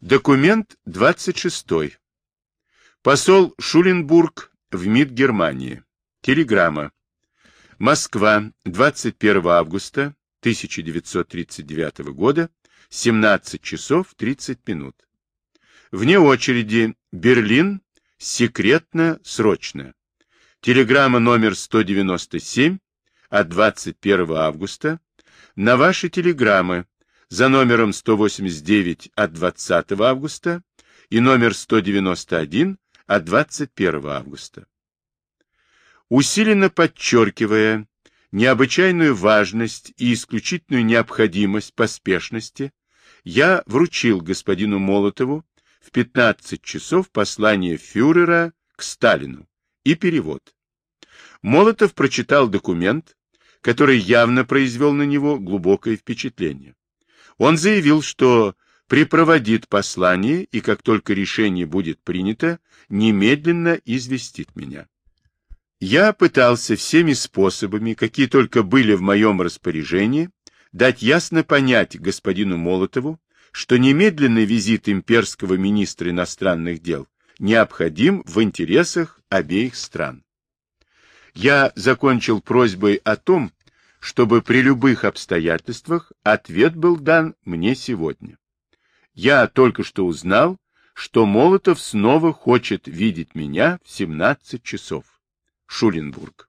Документ 26. Посол Шуленбург в МИД Германии. Телеграмма. Москва, 21 августа 1939 года, 17 часов 30 минут. Вне очереди Берлин, секретно, срочно. Телеграмма номер 197 от 21 августа. На ваши телеграммы за номером 189 от 20 августа и номер 191 от 21 августа. Усиленно подчеркивая необычайную важность и исключительную необходимость поспешности, я вручил господину Молотову в 15 часов послание фюрера к Сталину и перевод. Молотов прочитал документ, который явно произвел на него глубокое впечатление. Он заявил, что припроводит послание и, как только решение будет принято, немедленно известит меня. Я пытался всеми способами, какие только были в моем распоряжении, дать ясно понять господину Молотову, что немедленный визит имперского министра иностранных дел необходим в интересах обеих стран. Я закончил просьбой о том, чтобы при любых обстоятельствах ответ был дан мне сегодня. Я только что узнал, что Молотов снова хочет видеть меня в 17 часов. Шуленбург.